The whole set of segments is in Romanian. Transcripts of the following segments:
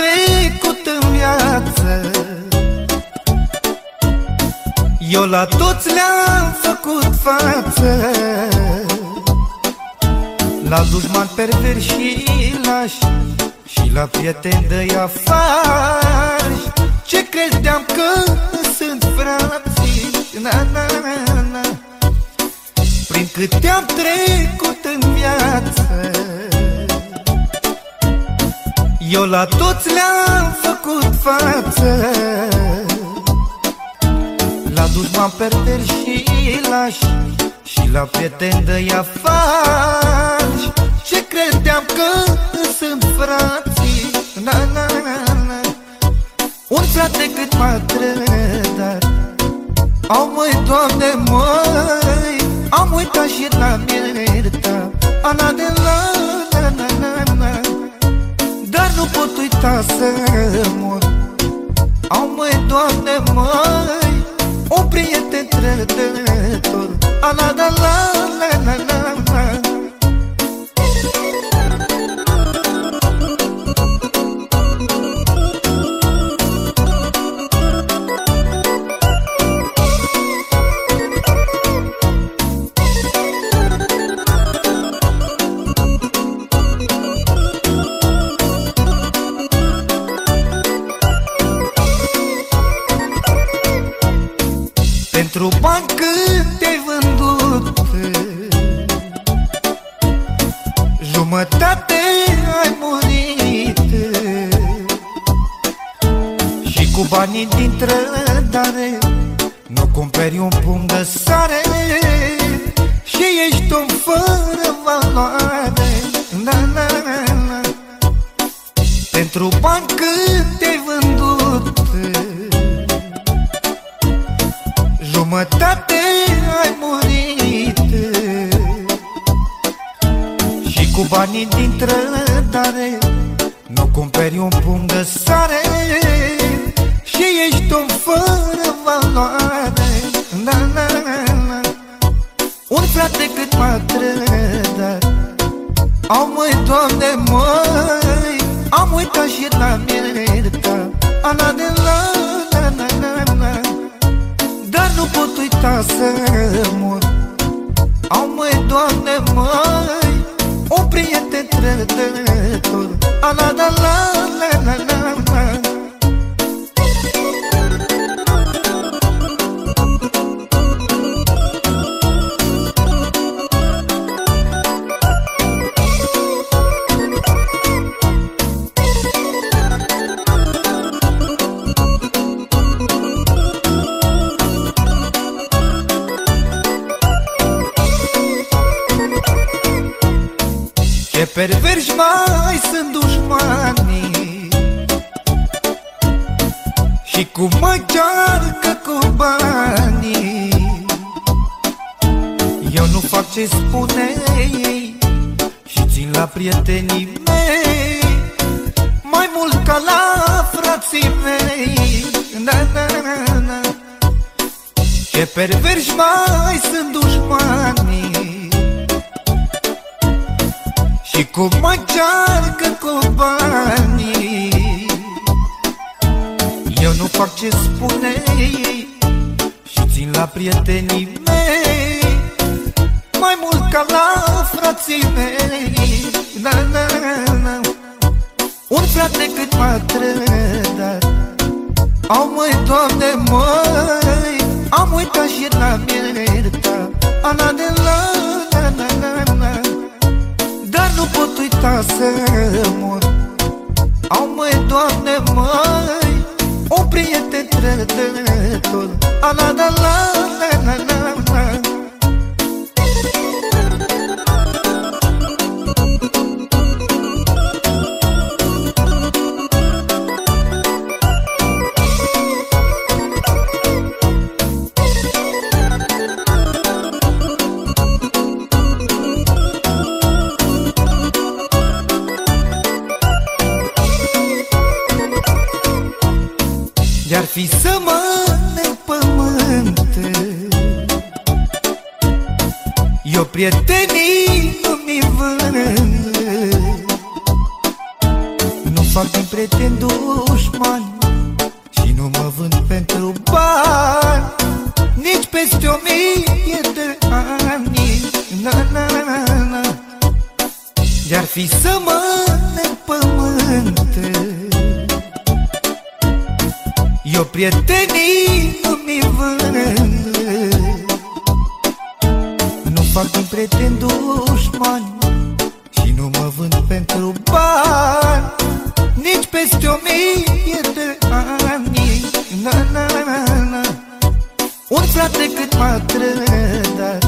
trecut în viață. Eu la toți le-am făcut față. La dușman perveri și lași Și la prieteni de afași Ce credeam că sunt frații? Na, na, na, na. Prin câte am trecut în viață Eu la toți le-am făcut față. La dușman perder și lași Și la prieteni de ea faci. Ce credeam că sunt frații? Na, na, na, na. Un frate cât m-a trădat. Au măi, Doamne, măi Am uitat și la mierta Ana de la, pot uita să mor. Au măi, Doamne, măi Un prieten trădător Ana de Pentru bani cât te-ai vândut? Jumătate ai murit. Și cu banii din trădare Nu cumperi un pumn de sare. Și ești un fără valoare. Na, na, na. Pentru bani cât cu banii din trădare Nu cumperi un pumn de sare. Și ești un fără valoare. Na, na, na. Un frate cât m-a trădat Au măi, Doamne, măi. Am uitat și la mierta Ana de la, na, na, na, na dar nu pot uita să mor. Au măi, Doamne, măi Un prieten trădător Ana, da, la, la, la, la, la perverși mai sunt dușmanii. Și cum mă cearcă cu banii. Eu nu fac ce spune ei Și țin la prietenii mei. Mai mult ca la frații mei. Na, na, na, na. Ce perverși mai sunt dușmanii și cum mă cearcă cu banii. Eu nu fac ce spune ei Și țin la prietenii mei. Mai mult ca la frații mei. Na, na, na. Un frate cât m-a trădat Au măi, Doamne, măi. Am uitat și la mierta Ana de nu pot uita să mor. Au măi, Doamne, măi Un prieten trădător. Ana, da, la, la, la, la, De-ar fi să mănânc pământ Eu prietenii nu mi vând Nu fac din prieteni dușmani Și nu mă vând pentru bani. Peste o mie de ani. Na, na, na, na. De-ar fi să mă pământ prietenii nu mi vând. Nu fac din prieten dușmani Și nu mă vând pentru bani. Nici peste o mie de ani. Na, na, na, na. Un frate cât m-a trădat.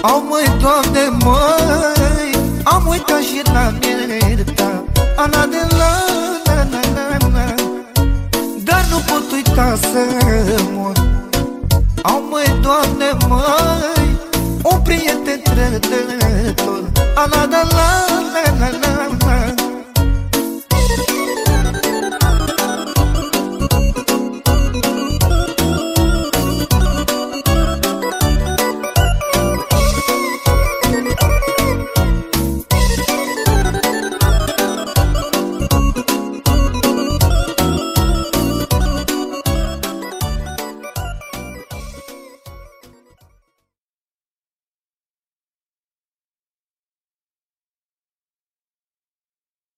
Au măi, Doamne, măi Am uitat și la mierta Ana de nu pot uita să mor. Au măi, Doamne, măi Un prieten trădător. Ana de la, na, na, na,